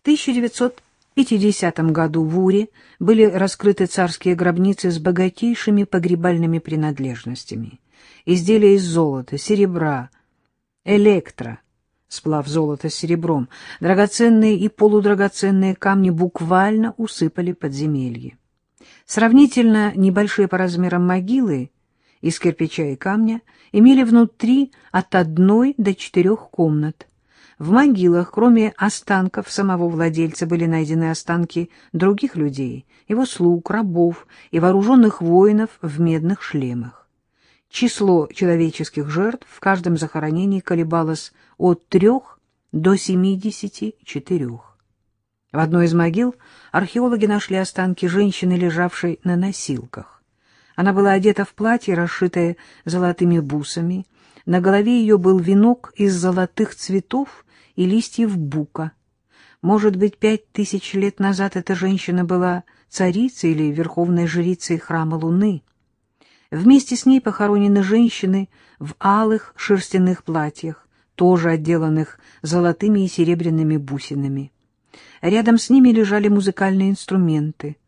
В 1950 году в Уре были раскрыты царские гробницы с богатейшими погребальными принадлежностями. Изделия из золота, серебра, электро, сплав золота с серебром, драгоценные и полудрагоценные камни буквально усыпали подземелье. Сравнительно небольшие по размерам могилы из кирпича и камня имели внутри от одной до четырех комнат. В могилах, кроме останков самого владельца, были найдены останки других людей, его слуг, рабов и вооруженных воинов в медных шлемах. Число человеческих жертв в каждом захоронении колебалось от трех до семидесяти четырех. В одной из могил археологи нашли останки женщины, лежавшей на носилках. Она была одета в платье, расшитое золотыми бусами. На голове ее был венок из золотых цветов и листьев бука. Может быть, пять тысяч лет назад эта женщина была царицей или верховной жрицей храма Луны. Вместе с ней похоронены женщины в алых шерстяных платьях, тоже отделанных золотыми и серебряными бусинами. Рядом с ними лежали музыкальные инструменты.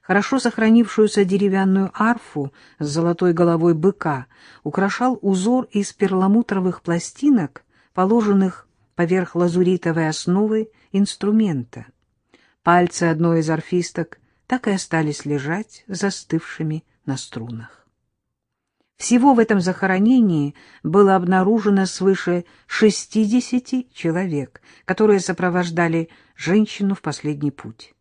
Хорошо сохранившуюся деревянную арфу с золотой головой быка украшал узор из перламутровых пластинок, положенных поверх лазуритовой основы инструмента. Пальцы одной из арфисток так и остались лежать застывшими на струнах. Всего в этом захоронении было обнаружено свыше 60 человек, которые сопровождали женщину в последний путь.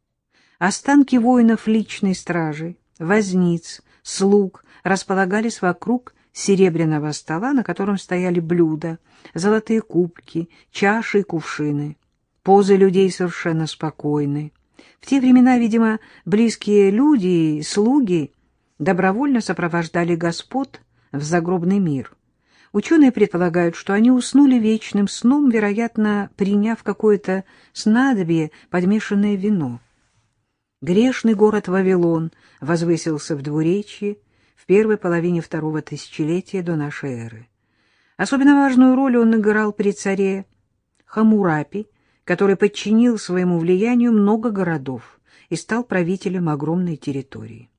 Останки воинов личной стражи, возниц, слуг располагались вокруг серебряного стола, на котором стояли блюда, золотые кубки, чаши и кувшины. Позы людей совершенно спокойны. В те времена, видимо, близкие люди и слуги добровольно сопровождали господ в загробный мир. Ученые предполагают, что они уснули вечным сном, вероятно, приняв какое-то снадобье, подмешанное вино. Грешный город Вавилон возвысился в двуречье в первой половине второго тысячелетия до нашей эры. Особенно важную роль он играл при царе Хамурапи, который подчинил своему влиянию много городов и стал правителем огромной территории.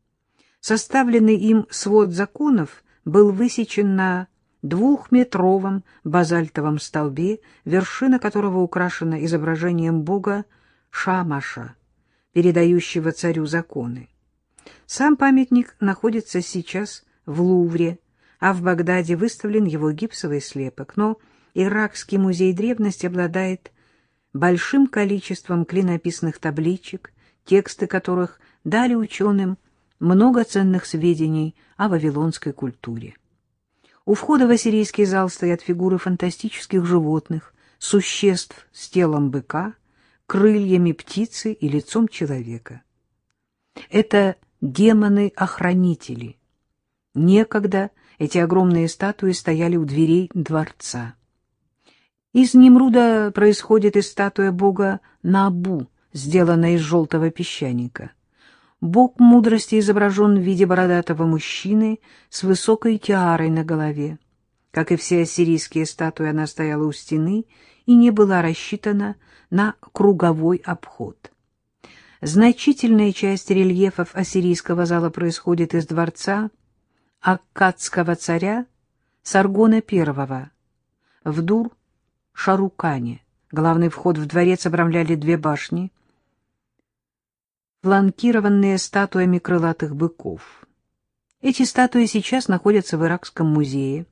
Составленный им свод законов был высечен на двухметровом базальтовом столбе, вершина которого украшена изображением бога Шамаша, передающего царю законы. Сам памятник находится сейчас в Лувре, а в Багдаде выставлен его гипсовый слепок, но Иракский музей древности обладает большим количеством клинописных табличек, тексты которых дали ученым много ценных сведений о вавилонской культуре. У входа в ассирийский зал стоят фигуры фантастических животных, существ с телом быка, крыльями птицы и лицом человека. Это демоны-охранители. Некогда эти огромные статуи стояли у дверей дворца. Из Немруда происходит и статуя бога Набу, сделанная из желтого песчаника. Бог мудрости изображен в виде бородатого мужчины с высокой тиарой на голове. Как и все ассирийские статуи, она стояла у стены и не была рассчитана на круговой обход. Значительная часть рельефов ассирийского зала происходит из дворца Аккадского царя Саргона I в Дур-Шарукане. Главный вход в дворец обрамляли две башни — фланкированные статуями крылатых быков. Эти статуи сейчас находятся в Иракском музее.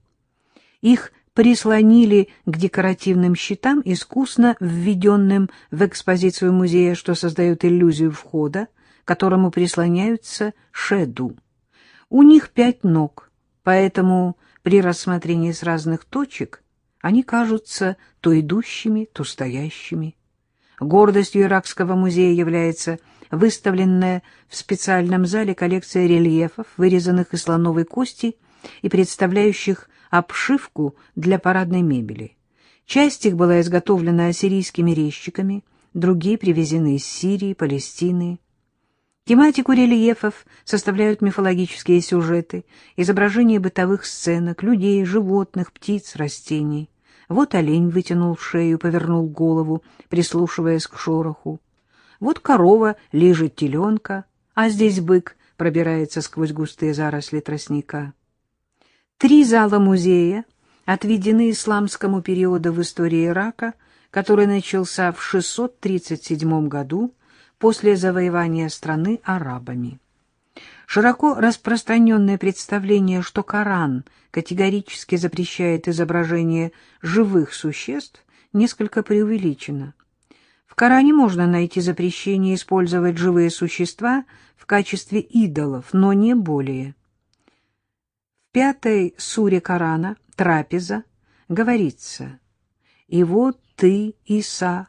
Их прислонили к декоративным щитам, искусно введенным в экспозицию музея, что создает иллюзию входа, к которому прислоняются шеду. У них пять ног, поэтому при рассмотрении с разных точек они кажутся то идущими, то стоящими. Гордостью Иракского музея является выставленная в специальном зале коллекция рельефов, вырезанных из слоновой кости и представляющих обшивку для парадной мебели. Часть их была изготовлена ассирийскими резчиками, другие привезены из Сирии, Палестины. Тематику рельефов составляют мифологические сюжеты, изображения бытовых сценок, людей, животных, птиц, растений. Вот олень вытянул шею, повернул голову, прислушиваясь к шороху. Вот корова лежит теленка, а здесь бык пробирается сквозь густые заросли тростника. Три зала музея отведены исламскому периоду в истории Ирака, который начался в 637 году после завоевания страны арабами. Широко распространенное представление, что Коран категорически запрещает изображение живых существ, несколько преувеличено. В Коране можно найти запрещение использовать живые существа в качестве идолов, но не более. Пятой суре Корана «Трапеза» говорится «И вот ты, Иса,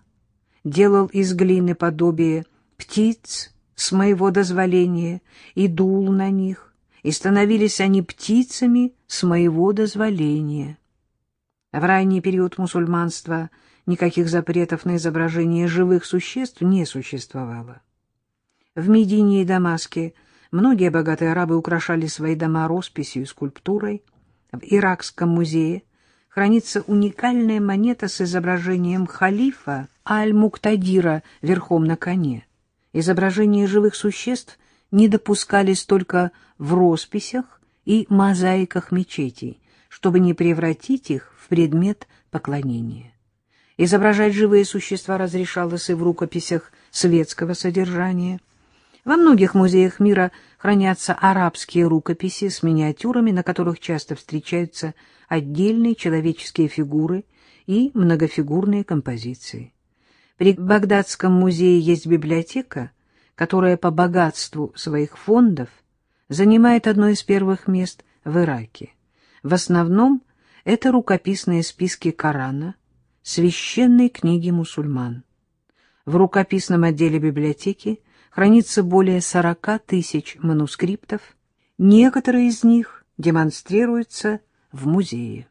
делал из глины подобие птиц с моего дозволения и дул на них, и становились они птицами с моего дозволения». В ранний период мусульманства никаких запретов на изображение живых существ не существовало. В Медине и Дамаске – Многие богатые арабы украшали свои дома росписью и скульптурой. В Иракском музее хранится уникальная монета с изображением халифа Аль-Муктадира верхом на коне. Изображения живых существ не допускались только в росписях и мозаиках мечетей, чтобы не превратить их в предмет поклонения. Изображать живые существа разрешалось и в рукописях светского содержания – во многих музеях мира хранятся арабские рукописи с миниатюрами, на которых часто встречаются отдельные человеческие фигуры и многофигурные композиции. При Багдадском музее есть библиотека, которая по богатству своих фондов занимает одно из первых мест в Ираке. В основном это рукописные списки Корана, священной книги мусульман. В рукописном отделе библиотеки хранится более 40 тысяч манускриптов, некоторые из них демонстрируются в музее.